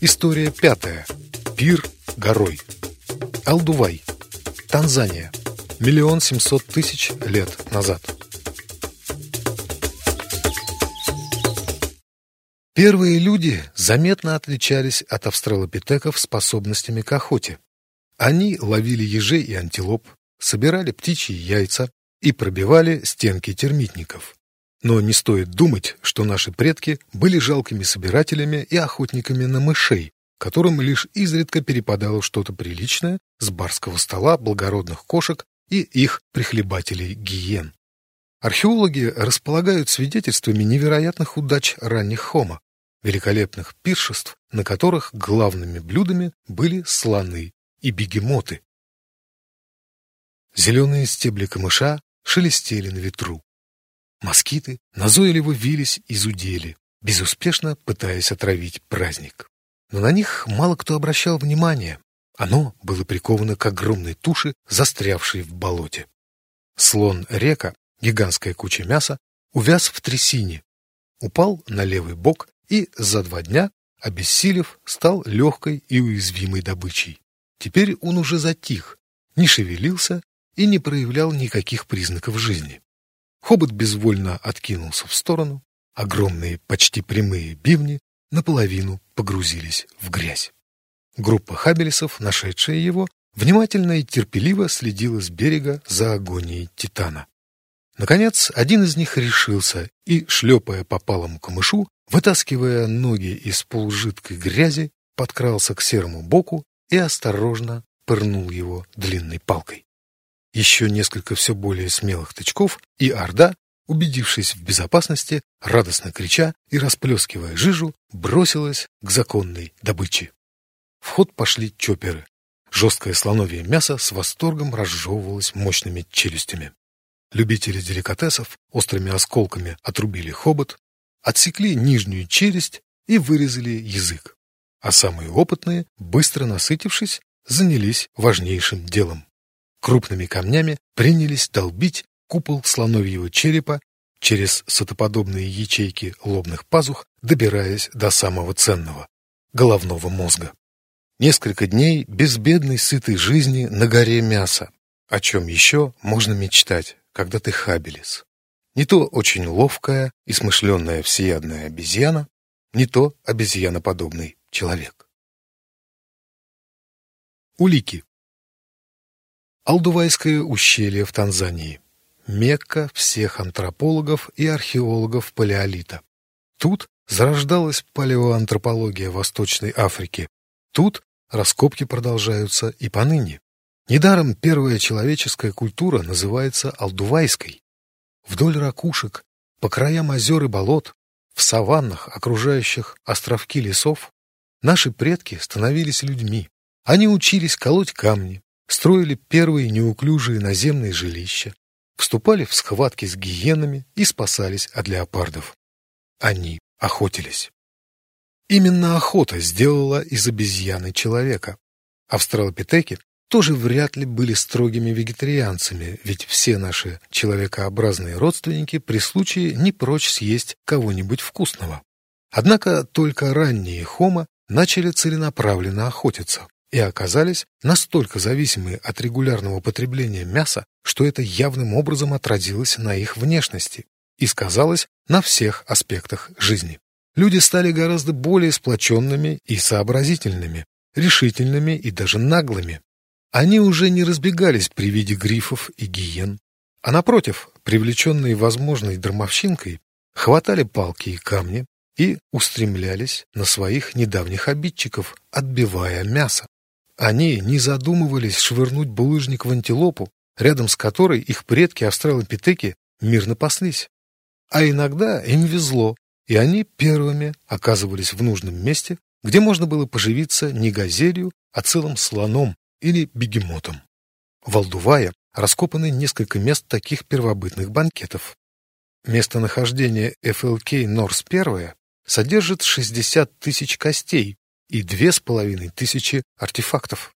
История пятая. Пир горой. Алдувай. Танзания. Миллион семьсот тысяч лет назад. Первые люди заметно отличались от австралопитеков способностями к охоте. Они ловили ежей и антилоп, собирали птичьи яйца и пробивали стенки термитников. Но не стоит думать, что наши предки были жалкими собирателями и охотниками на мышей, которым лишь изредка перепадало что-то приличное с барского стола благородных кошек и их прихлебателей гиен. Археологи располагают свидетельствами невероятных удач ранних хома, великолепных пиршеств, на которых главными блюдами были слоны и бегемоты. Зеленые стебли камыша шелестели на ветру. Москиты назойливо вились и зудели, безуспешно пытаясь отравить праздник. Но на них мало кто обращал внимания. Оно было приковано к огромной туше, застрявшей в болоте. Слон-река, гигантская куча мяса, увяз в трясине, упал на левый бок и за два дня, обессилев, стал легкой и уязвимой добычей. Теперь он уже затих, не шевелился и не проявлял никаких признаков жизни. Хобот безвольно откинулся в сторону, огромные, почти прямые бивни наполовину погрузились в грязь. Группа хабелесов, нашедшая его, внимательно и терпеливо следила с берега за агонией Титана. Наконец, один из них решился и, шлепая по палому камышу, вытаскивая ноги из полужидкой грязи, подкрался к серому боку и осторожно пырнул его длинной палкой. Еще несколько все более смелых тычков, и Орда, убедившись в безопасности, радостно крича и расплескивая жижу, бросилась к законной добыче. В ход пошли чоперы. Жесткое слоновье мясо с восторгом разжевывалось мощными челюстями. Любители деликатесов острыми осколками отрубили хобот, отсекли нижнюю челюсть и вырезали язык. А самые опытные, быстро насытившись, занялись важнейшим делом. Крупными камнями принялись долбить купол слоновьего черепа через сотоподобные ячейки лобных пазух, добираясь до самого ценного — головного мозга. Несколько дней безбедной сытой жизни на горе мяса. О чем еще можно мечтать, когда ты хабелис? Не то очень ловкая и смышленная всеядная обезьяна, не то обезьяноподобный человек. Улики. Алдувайское ущелье в Танзании. Мекка всех антропологов и археологов палеолита. Тут зарождалась палеоантропология Восточной Африки. Тут раскопки продолжаются и поныне. Недаром первая человеческая культура называется алдувайской. Вдоль ракушек, по краям озер и болот, в саваннах, окружающих островки лесов, наши предки становились людьми. Они учились колоть камни, строили первые неуклюжие наземные жилища, вступали в схватки с гиенами и спасались от леопардов. Они охотились. Именно охота сделала из обезьяны человека. Австралопитеки тоже вряд ли были строгими вегетарианцами, ведь все наши человекообразные родственники при случае не прочь съесть кого-нибудь вкусного. Однако только ранние хомо начали целенаправленно охотиться и оказались настолько зависимы от регулярного потребления мяса, что это явным образом отразилось на их внешности и сказалось на всех аспектах жизни. Люди стали гораздо более сплоченными и сообразительными, решительными и даже наглыми. Они уже не разбегались при виде грифов и гиен, а напротив, привлеченные возможной дармовщинкой, хватали палки и камни и устремлялись на своих недавних обидчиков, отбивая мясо. Они не задумывались швырнуть булыжник в антилопу, рядом с которой их предки австралопитеки мирно паслись. А иногда им везло, и они первыми оказывались в нужном месте, где можно было поживиться не газелью, а целым слоном, или бегемотом. В Алдувае раскопаны несколько мест таких первобытных банкетов. Местонахождение ФЛК Норс-1 содержит 60 тысяч костей и 2,5 тысячи артефактов.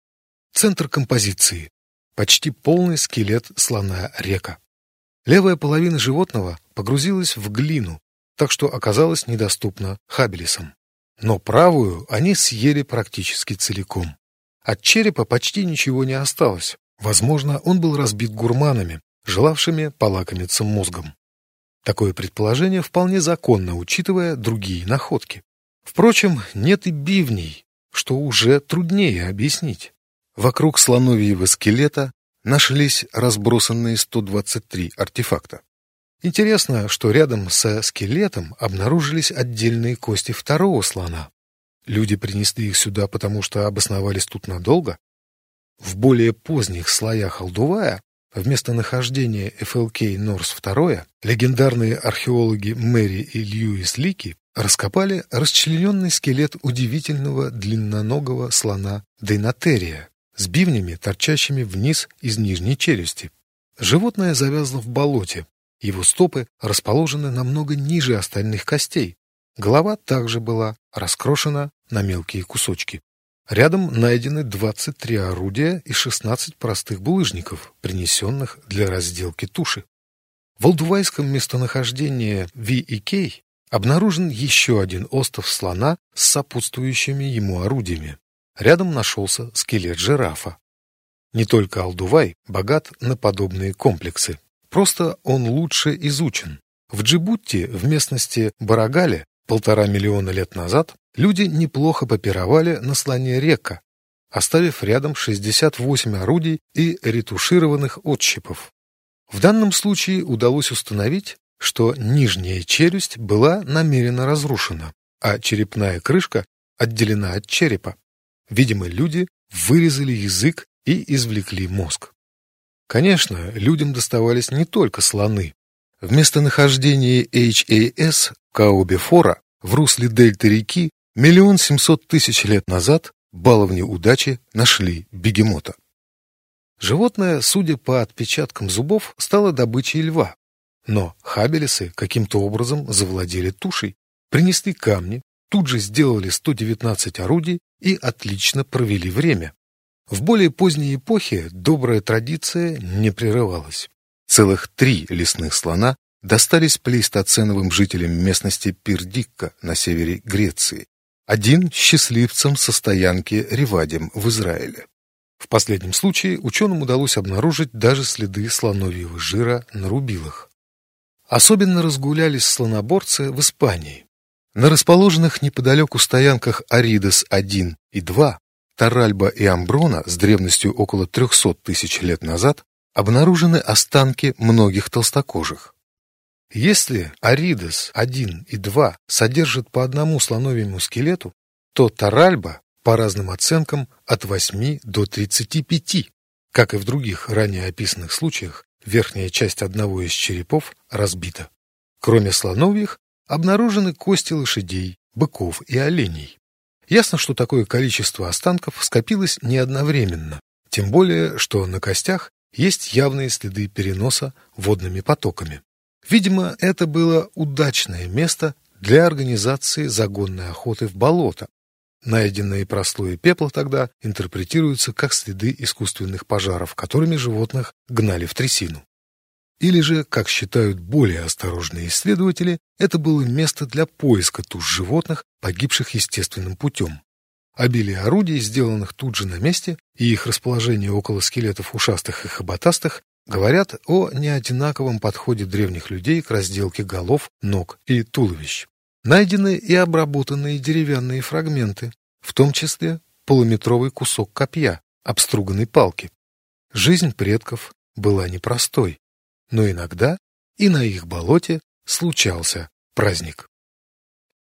Центр композиции – почти полный скелет слона-река. Левая половина животного погрузилась в глину, так что оказалась недоступна хабелисам. но правую они съели практически целиком. От черепа почти ничего не осталось. Возможно, он был разбит гурманами, желавшими полакомиться мозгом. Такое предположение вполне законно, учитывая другие находки. Впрочем, нет и бивней, что уже труднее объяснить. Вокруг слоновьего скелета нашлись разбросанные 123 артефакта. Интересно, что рядом со скелетом обнаружились отдельные кости второго слона. Люди принесли их сюда, потому что обосновались тут надолго? В более поздних слоях Алдувая Вместо нахождения ФЛК Норс II легендарные археологи Мэри и Льюис Лики раскопали расчлененный скелет удивительного длинноногого слона Дейнотерия с бивнями, торчащими вниз из нижней челюсти. Животное завязло в болоте. Его стопы расположены намного ниже остальных костей. Голова также была раскрошена на мелкие кусочки. Рядом найдены 23 орудия и 16 простых булыжников, принесенных для разделки туши. В Олдувайском местонахождении Ви и Кей обнаружен еще один остов слона с сопутствующими ему орудиями. Рядом нашелся скелет жирафа. Не только Алдувай богат на подобные комплексы, просто он лучше изучен. В Джибутти, в местности Барагале, полтора миллиона лет назад Люди неплохо попировали на слоне река, оставив рядом 68 орудий и ретушированных отщипов. В данном случае удалось установить, что нижняя челюсть была намеренно разрушена, а черепная крышка отделена от черепа. Видимо, люди вырезали язык и извлекли мозг. Конечно, людям доставались не только слоны. В местонахождении HAS Каубефора в русле дельты реки Миллион семьсот тысяч лет назад баловни удачи нашли бегемота. Животное, судя по отпечаткам зубов, стало добычей льва. Но хабелесы каким-то образом завладели тушей, принесли камни, тут же сделали 119 орудий и отлично провели время. В более поздней эпохе добрая традиция не прерывалась. Целых три лесных слона достались плейстоценовым жителям местности Пирдикка на севере Греции, один счастливцам со стоянки Ревадим в Израиле. В последнем случае ученым удалось обнаружить даже следы слоновьего жира на рубилах. Особенно разгулялись слоноборцы в Испании. На расположенных неподалеку стоянках Аридес-1 и 2 Таральба и Амброна с древностью около 300 тысяч лет назад обнаружены останки многих толстокожих. Если Аридес 1 и 2 содержат по одному слоновьему скелету, то Таральба, по разным оценкам, от 8 до 35. Как и в других ранее описанных случаях, верхняя часть одного из черепов разбита. Кроме слоновьих, обнаружены кости лошадей, быков и оленей. Ясно, что такое количество останков скопилось не одновременно, тем более, что на костях есть явные следы переноса водными потоками. Видимо, это было удачное место для организации загонной охоты в болото. Найденные прослои пепла тогда интерпретируются как следы искусственных пожаров, которыми животных гнали в трясину. Или же, как считают более осторожные исследователи, это было место для поиска туш животных, погибших естественным путем. Обилие орудий, сделанных тут же на месте, и их расположение около скелетов ушастых и хоботастых говорят о неодинаковом подходе древних людей к разделке голов, ног и туловищ. Найдены и обработанные деревянные фрагменты, в том числе полуметровый кусок копья, обструганной палки. Жизнь предков была непростой, но иногда и на их болоте случался праздник.